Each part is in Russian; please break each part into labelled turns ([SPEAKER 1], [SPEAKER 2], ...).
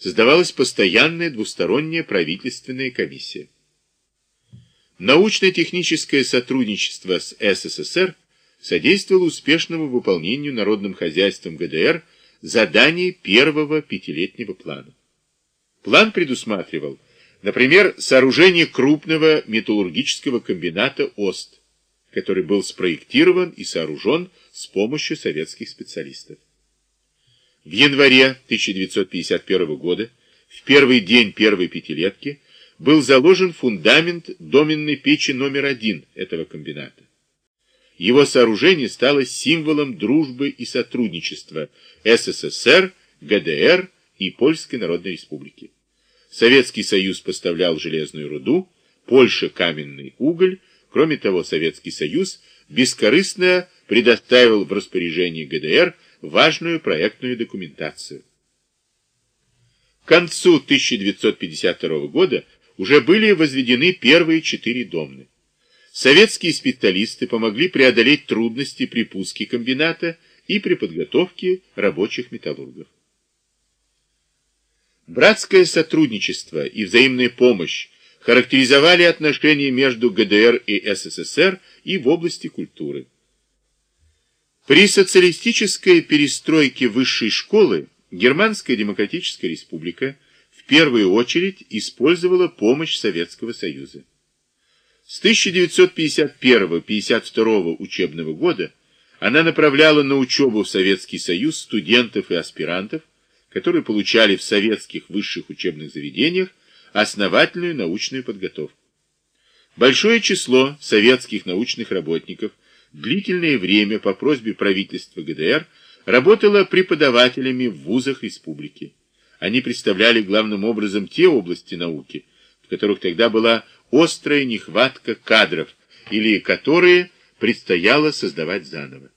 [SPEAKER 1] создавалась постоянная двусторонняя правительственная комиссия. Научно-техническое сотрудничество с СССР содействовало успешному выполнению народным хозяйством ГДР заданий первого пятилетнего плана. План предусматривал, например, сооружение крупного металлургического комбината «Ост», который был спроектирован и сооружен с помощью советских специалистов. В январе 1951 года, в первый день первой пятилетки, был заложен фундамент доменной печи номер один этого комбината. Его сооружение стало символом дружбы и сотрудничества СССР, ГДР и Польской Народной Республики. Советский Союз поставлял железную руду, Польша – каменный уголь. Кроме того, Советский Союз бескорыстно предоставил в распоряжение ГДР важную проектную документацию. К концу 1952 года уже были возведены первые четыре домны. Советские специалисты помогли преодолеть трудности при пуске комбината и при подготовке рабочих металлургов. Братское сотрудничество и взаимная помощь характеризовали отношения между ГДР и СССР и в области культуры. При социалистической перестройке высшей школы Германская Демократическая Республика в первую очередь использовала помощь Советского Союза. С 1951-52 учебного года она направляла на учебу в Советский Союз студентов и аспирантов, которые получали в советских высших учебных заведениях основательную научную подготовку. Большое число советских научных работников длительное время по просьбе правительства ГДР работало преподавателями в вузах республики. Они представляли главным образом те области науки, в которых тогда была острая нехватка кадров, или которые предстояло создавать заново.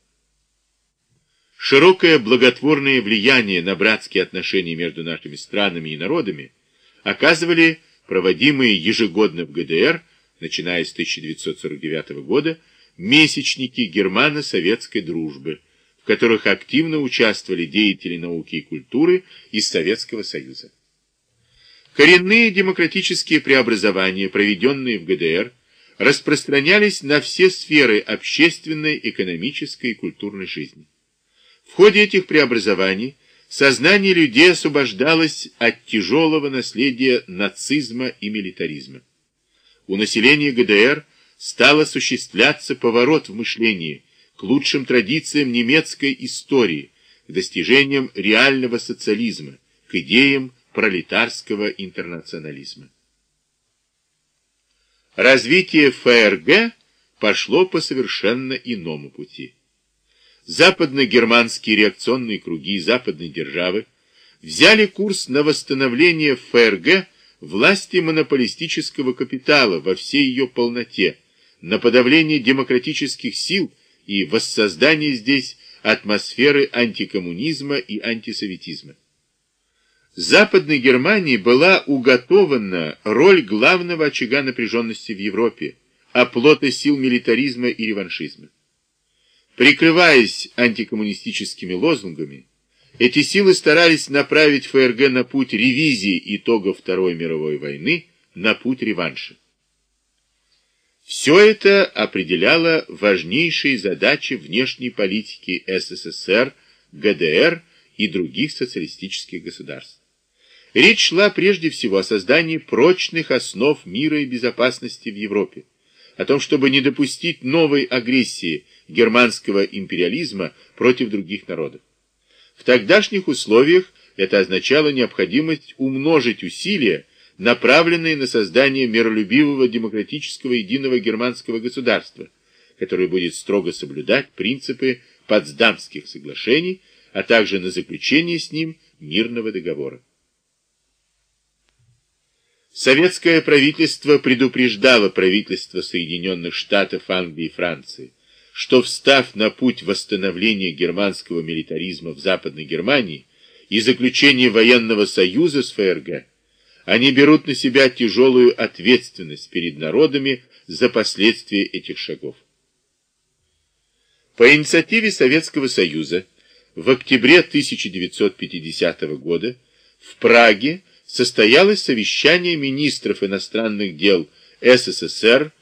[SPEAKER 1] Широкое благотворное влияние на братские отношения между нашими странами и народами оказывали проводимые ежегодно в ГДР, начиная с 1949 года, месячники германо-советской дружбы, в которых активно участвовали деятели науки и культуры из Советского Союза. Коренные демократические преобразования, проведенные в ГДР, распространялись на все сферы общественной, экономической и культурной жизни. В ходе этих преобразований сознание людей освобождалось от тяжелого наследия нацизма и милитаризма. У населения ГДР стал осуществляться поворот в мышлении к лучшим традициям немецкой истории, к достижениям реального социализма, к идеям пролетарского интернационализма. Развитие ФРГ пошло по совершенно иному пути. Западно-германские реакционные круги западной державы взяли курс на восстановление ФРГ власти монополистического капитала во всей ее полноте, на подавление демократических сил и воссоздание здесь атмосферы антикоммунизма и антисоветизма. Западной Германии была уготована роль главного очага напряженности в Европе, оплота сил милитаризма и реваншизма. Прикрываясь антикоммунистическими лозунгами, эти силы старались направить ФРГ на путь ревизии итогов Второй мировой войны, на путь реванша. Все это определяло важнейшие задачи внешней политики СССР, ГДР и других социалистических государств. Речь шла прежде всего о создании прочных основ мира и безопасности в Европе, о том, чтобы не допустить новой агрессии германского империализма против других народов. В тогдашних условиях это означало необходимость умножить усилия, направленные на создание миролюбивого демократического единого германского государства, которое будет строго соблюдать принципы Потсдамских соглашений, а также на заключение с ним мирного договора. Советское правительство предупреждало правительство Соединенных Штатов, Англии и Франции, что, встав на путь восстановления германского милитаризма в Западной Германии и заключения военного союза с ФРГ, они берут на себя тяжелую ответственность перед народами за последствия этих шагов. По инициативе Советского Союза в октябре 1950 года В Праге состоялось совещание министров иностранных дел СССР,